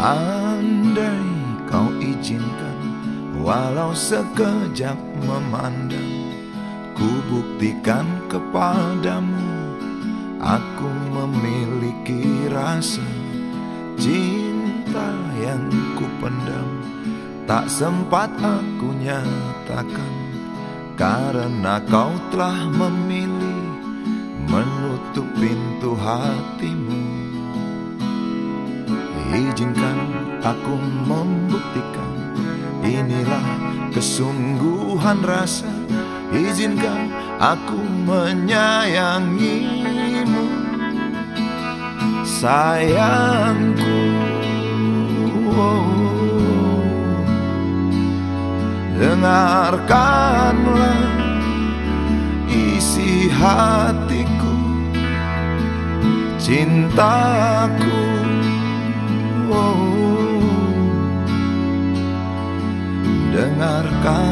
Andai kau izinkan Walau sekejap memandang Ku buktikan kepadamu Aku memiliki rasa Cinta yang ku pendam. Tak sempat aku nyatakan Karena kau telah memilih Menutup pintu hatimu Izinkan aku membuktikan Inilah kesungguhan rasa. Izinkan aku menyayangimu. Sayangku Dengarkanlah isi hatiku. Cintaku Dengarkanlah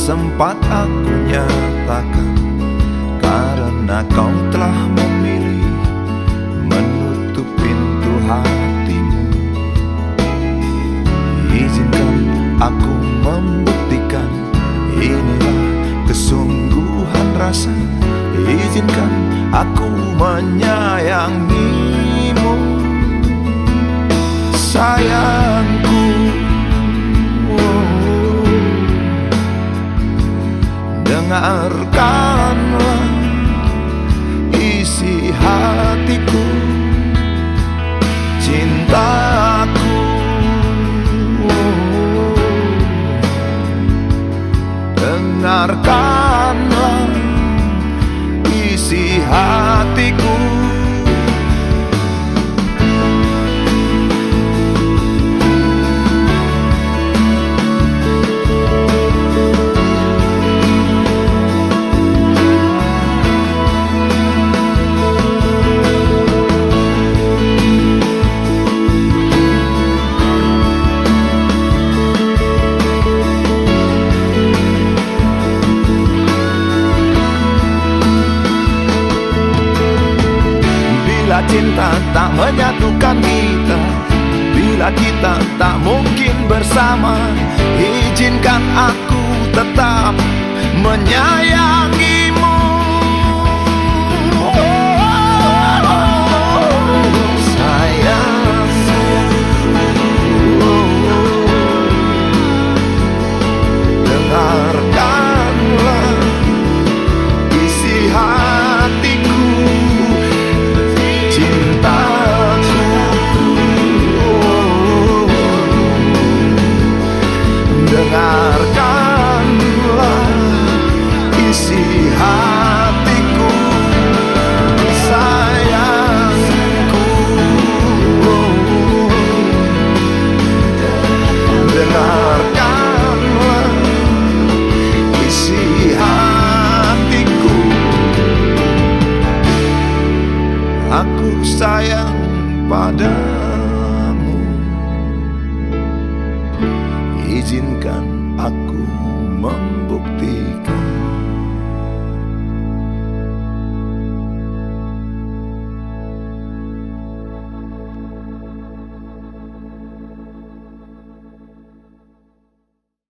sempat aku nyatakan Karena kau telah memilih Menutup pintu hatimu. Izinkan aku membuktikan Inilah kesungguhan rasa. Izinkan aku menyayangimu. Sayangku Dengarkanlah isi hatiku Cintaku. Dengarkanlah isi hatiku tak menyatukan kita. Bila kita tak mungkin bersama Izinkan aku tetap menyayangimu Aku sayang padamu. Izinkan aku membuktikan